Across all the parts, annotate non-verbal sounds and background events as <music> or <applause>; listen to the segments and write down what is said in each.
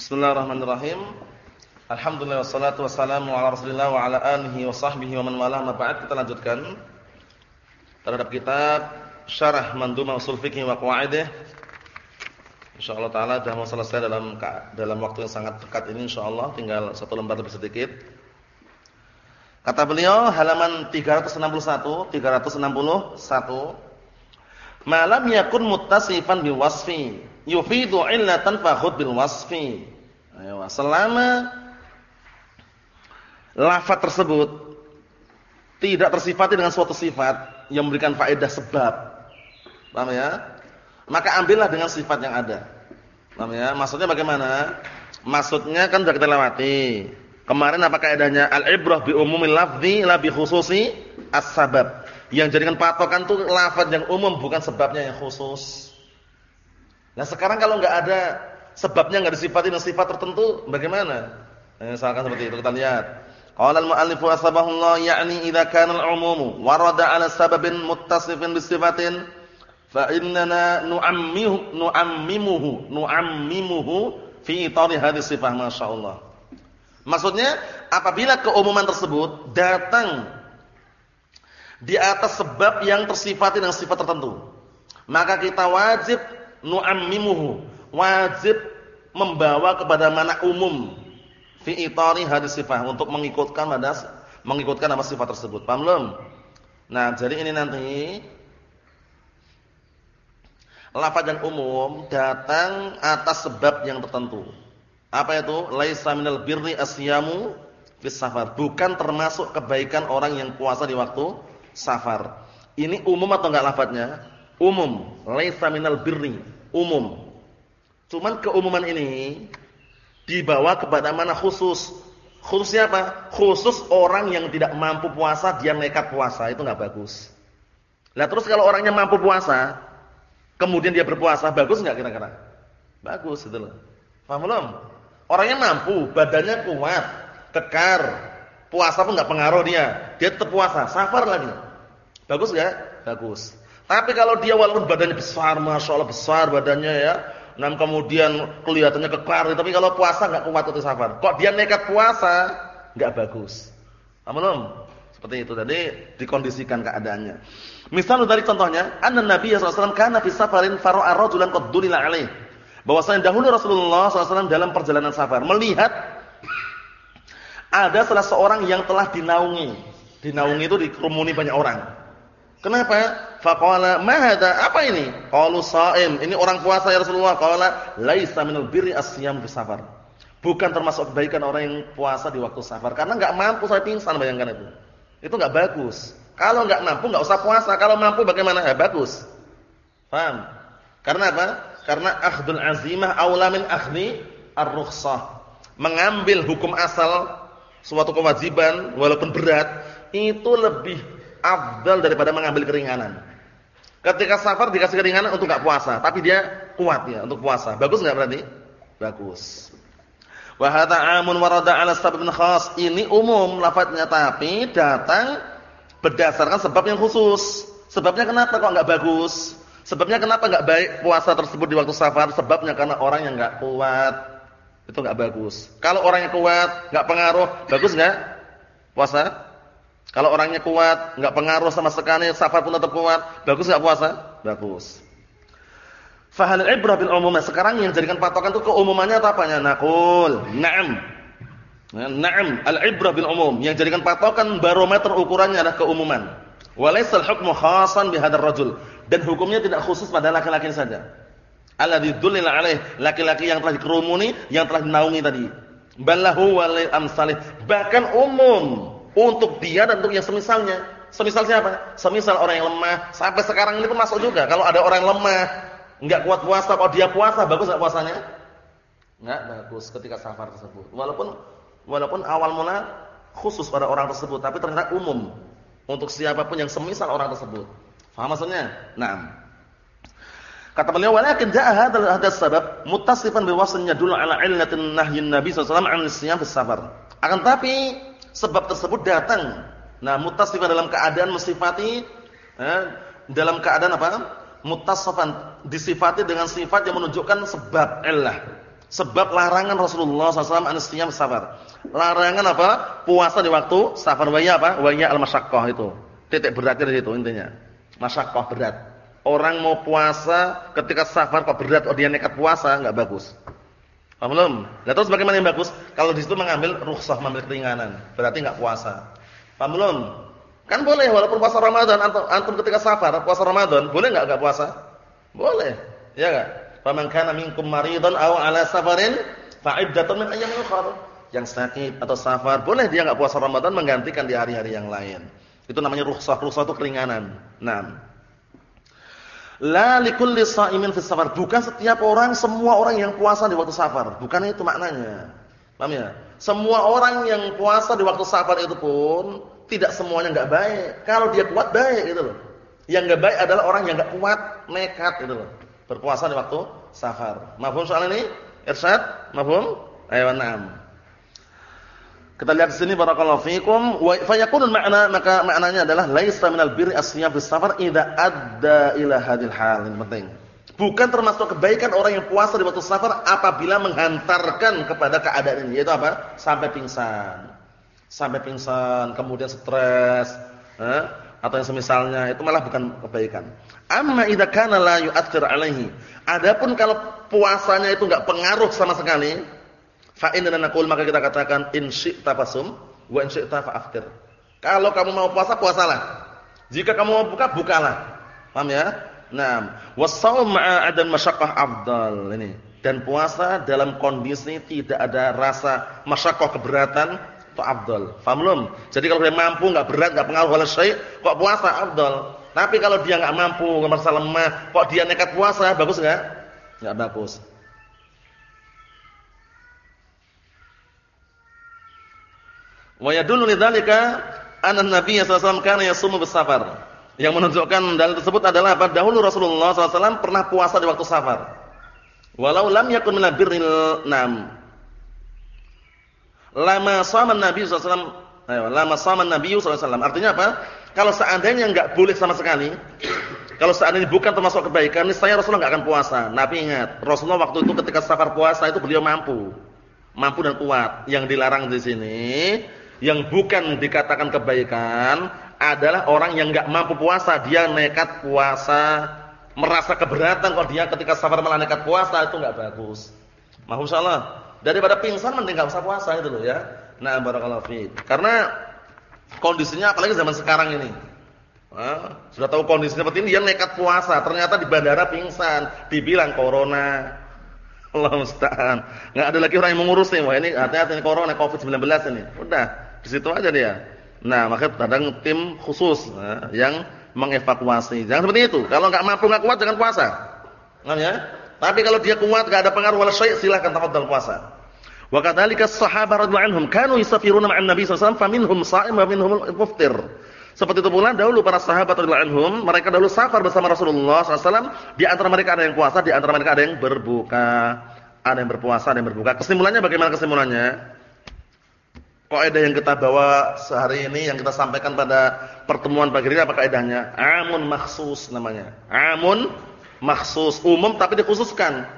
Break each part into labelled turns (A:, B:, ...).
A: Bismillahirrahmanirrahim. Alhamdulillah wassalatu wassalamu ala Rasulillah wa ala alihi wa sahbihi wa man wala ma. Kita lanjutkan terhadap kitab Syarah Mandhumah Ushul Fiqh wa Qawaidih. Insyaallah taala sudah mau selesai dalam dalam waktu yang sangat dekat ini insyaallah tinggal satu lembar lebih sedikit. Kata beliau halaman 361, 361 Malam yakun muttasifan biwasfi yufidu illatan fakhud bil wasfi. Ayo, selama lafaz tersebut tidak tersifati dengan suatu sifat yang memberikan faedah sebab. Paham ya? Maka ambillah dengan sifat yang ada. Paham ya? Maksudnya bagaimana? Maksudnya kan sudah kita lewati. Kemarin apa kaidahnya? Al-ibrah bi umumil lafzi la bi khususi as-sabab. Yang jadikan patokan itu lafaz yang umum bukan sebabnya yang khusus. Nah sekarang kalau nggak ada sebabnya nggak disifati dengan sifat tertentu, bagaimana? Eh, misalkan seperti itu kita lihat. Qala al-mu'allif asbahullah ya'ni idza kana al-'umumu warada 'ala sababin muttasifin bi sifatin fa innana nu'ammihu nu'ammimuhu nu'ammimuhu fi itari hadhihi sifah masyaallah. Maksudnya apabila keumuman tersebut datang di atas sebab yang tersifati dengan sifat tertentu, maka kita wajib nu'ammimuhu wajib membawa kepada mana umum fi itari hadis sifat untuk mengikutkan pada mengikutkan apa sifat tersebut. Paham belum? Nah, jadi ini nanti lafaz yang umum datang atas sebab yang tertentu. Apa itu? Laisa minal birri asyamu fis safar. Bukan termasuk kebaikan orang yang puasa di waktu safar. Ini umum atau enggak lafaznya? Umum, laisa minal birri, umum. Cuman keumuman ini dibawa kepada mana khusus. Khususnya apa? Khusus orang yang tidak mampu puasa dia nekat puasa, itu enggak bagus. Lah terus kalau orangnya mampu puasa, kemudian dia berpuasa, bagus enggak kira-kira? Bagus itu loh. Paham belum? Orangnya mampu, badannya kuat, kekar, puasa pun enggak pengaruh dia. Dia tetap puasa, safar lagi. Bagus enggak? Bagus. Tapi kalau dia walaupun badannya besar, masya Allah besar badannya ya, dan kemudian kelihatannya kekar, tapi kalau puasa nggak kuat itu safar. Kok dia nekat puasa, nggak bagus. Amalum seperti itu. Jadi dikondisikan keadaannya. Misal dari contohnya, anna Nabi SAW karena fi safarin faro'a rajulan qad alaih. Bahwasanya dahulu Rasulullah SAW dalam perjalanan safar melihat ada salah seorang yang telah dinaungi. Dinaungi itu dikerumuni banyak orang. Kenapa? Faqala, "Ma hadza? Apa ini?" Qalu sha'im. Ini orang puasa ya Rasulullah. Qala, "Laisa minal birri as-siyam fi safar." Bukan termasuk kebaikan orang yang puasa di waktu safar karena enggak mampu saya pingsan bayangkan itu. Itu enggak bagus. Kalau enggak mampu enggak usah puasa. Kalau mampu bagaimana? Ya bagus. Paham? Karena apa? Karena akhdul azimah aula min akhdi ar-rukhsah. Mengambil hukum asal suatu kewajiban walaupun berat itu lebih afdal daripada mengambil keringanan. Ketika safar dikasih keringanan untuk enggak puasa, tapi dia kuat ya untuk puasa. Bagus enggak berarti? Bagus. Wa hadza 'amun warada 'ala sababin khas. Ini umum lafadznya tapi datang berdasarkan sebab yang khusus. Sebabnya kenapa kok enggak bagus? Sebabnya kenapa enggak baik puasa tersebut di waktu safar? Sebabnya karena orang yang enggak kuat. Itu enggak bagus. Kalau orangnya kuat, enggak pengaruh, bagus enggak? Puasa? Kalau orangnya kuat, enggak pengaruh sama sekali, safar pun tetap kuat, bagus enggak puasa? Bagus. Fahal ibrah bil umum. Sekarang yang jadikan patokan itu keumumannya atau apanya? Naqul, na'am. Na'am, al-ibrah bil umum. Yang jadikan patokan barometer ukurannya adalah keumuman. Walaysal hukmu khasan bihadzal rajul. Dan hukumnya tidak khusus pada laki-laki saja. Alladzi dullila alaih, laki-laki yang telah dikerumuni, yang telah dinaungi tadi. Ballahu walil amsalih. Bahkan umum untuk dia dan untuk yang semisalnya. Semisal siapa? Semisal orang yang lemah. Sampai sekarang ini pun masuk juga. Kalau ada orang yang lemah, enggak kuat puasa, kalau dia puasa, bagus enggak puasanya? Enggak bagus ketika safar tersebut. Walaupun walaupun awal mula khusus pada orang tersebut, tapi ternyata umum untuk siapa pun yang semisal orang tersebut. Faham maksudnya? Naam. Kata beliau, "Walakin ja'a hadzal hadas sabab muttasifan bi wasfin yadullu ala illatin nahyin Nabi sallallahu alaihi wasallam 'an siyam safar." Akan tapi sebab tersebut datang. Nah, muttasifan dalam keadaan mensifati eh, dalam keadaan apa? Muttasifan disifati dengan sifat yang menunjukkan sebab illah. Sebab larangan Rasulullah SAW anistiyam safar. Larangan apa? Puasa di waktu safar waya apa? Waya al-masyaqqah itu. Titik beratnya di situ intinya. Masyaqqah berat. Orang mau puasa ketika safar kok berat, oh dia nekat puasa, enggak bagus. Paham belum? Nah, terus bagaimana yang bagus? Kalau di situ mengambil rukhsah, mengambil keringanan, berarti enggak puasa. Paham belum? Kan boleh walaupun puasa Ramadan antum, antum ketika safar, puasa Ramadan, boleh enggak enggak puasa? Boleh. Ya enggak? Faman kana minkum maridan aw ala safarin fa'iddatun min ayyamin ukhra. Yang sakit atau safar, boleh dia enggak puasa Ramadan menggantikan di hari-hari yang lain. Itu namanya rukhsah. Rukhsah itu keringanan. Naam. La likulli sha'imin fi safar. Bukan setiap orang, semua orang yang puasa di waktu safar. Bukan itu maknanya. Paham ya? Semua orang yang puasa di waktu safar itu pun tidak semuanya enggak baik. Kalau dia kuat baik gitu loh. Yang enggak baik adalah orang yang enggak kuat, nekat gitu loh berpuasa di waktu safar. Mafhum soal ini? Irsyad? Mafhum? Ayo na'am. Kita lihat di sini barakallahu fikum wa fayakunul ma'na maka maknanya adalah laisa minal birri asyam bis safar idza adda ila hadil hal. Ini penting. Bukan termasuk kebaikan orang yang puasa di waktu safar apabila menghantarkan kepada keadaan ini yaitu apa? Sampai pingsan. Sampai pingsan, kemudian stres, eh? atau yang semisalnya itu malah bukan kebaikan. Amma idza kana la yu'athir alaihi. Adapun kalau puasanya itu enggak pengaruh sama sekali, fa inna naqul maka kita katakan in syi'ta fasum wa in syi'ta fa'aftir. Kalau kamu mau puasa puasalah. Jika kamu mau buka bukalah. Paham ya? Naam. Wassaum ma'a adam masyaqqah afdal ini. Dan puasa dalam kondisi tidak ada rasa masyaqqah keberatan itu afdal. Paham belum? Jadi kalau dia mampu enggak berat, enggak pengaruh wala syai, kok puasa afdal. Tapi kalau dia enggak mampu, merasa lemah, kok dia nekat puasa, bagus enggak? Enggak bagus. Wa yadullu lidzalika anna Nabi sallallahu alaihi wasallam kana yasumu. Yang menunjukkan dalil tersebut adalah apa? Dahulu Rasulullah SAW pernah puasa di waktu safar. Walau lam yakun min birril nam Lama sama Nabi SAW. Ayo, lama sama Nabi SAW. Artinya apa? Kalau seandainya enggak boleh sama sekali, kalau seandainya bukan termasuk kebaikan, saya Rasulullah enggak akan puasa. Nabi ingat, Rasulullah waktu itu ketika safar puasa itu beliau mampu. Mampu dan kuat. Yang dilarang di sini, yang bukan dikatakan kebaikan adalah orang yang enggak mampu puasa, dia nekat puasa, merasa keberatan kalau dia ketika safar malah nekat puasa itu enggak bagus. Mahu salah. Daripada pingsan mending enggak usah puasa itu loh ya. Nah, barakallahu fiik. Karena kondisinya apalagi zaman sekarang ini. Nah, sudah tahu kondisinya seperti ini dia nekat puasa, ternyata di bandara pingsan, dibilang corona. <laughs> Allah musta'an. Enggak ada lagi orang yang mengurus nih, wah ini hati-hati ini corona Covid-19 ini. Udah, di situ aja dia. Nah, maka kadang tim khusus nah, yang mengevakuasi. Jangan seperti itu. Kalau enggak mampu enggak kuat jangan puasa. Paham ya? Tapi kalau dia kuat enggak ada pengaruh wala syai' silakan tafadhal puasa. Wa kadzalika as-sahabah radhiyallahu anhum kanu yusafiruna ma'an nabi sallallahu alaihi wasallam faminhum sha'im wa minhum muftir. Seperti itu pula dahulu para sahabat radhiyallahu anhum, mereka dahulu safar bersama Rasulullah SAW. Di antara mereka ada yang puasa, di antara mereka ada yang berbuka. Ada yang berpuasa, ada yang berbuka. Kesimpulannya bagaimana kesimpulannya? Kaidah yang kita bawa sehari ini yang kita sampaikan pada pertemuan pagi ini apa kaidahnya? Amun maksus namanya. Amun maksus umum tapi dikhususkan.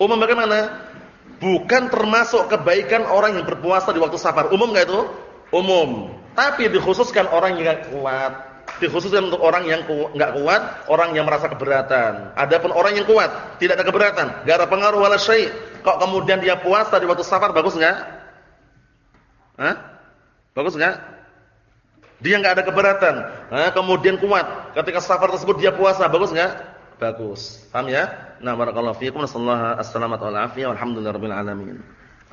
A: Umum bagaimana? Bukan termasuk kebaikan orang yang berpuasa di waktu safar. Umum enggak itu? Umum. Tapi dikhususkan orang yang kuat. Dikhususkan untuk orang yang enggak kuat, orang yang merasa keberatan. Adapun orang yang kuat, tidak ada keberatan, enggak ada pengaruh wala syai. Kok kemudian dia puasa di waktu safar bagus enggak? Hah? Bagus enggak? Dia enggak ada keberatan. Nah, kemudian kuat. Ketika safar tersebut dia puasa, bagus enggak? Bagus. Paham ya? Nah, barakallahu fiikum. Nasallahu as-salamata wal afiyah. Walhamdulillahirabbil alamin.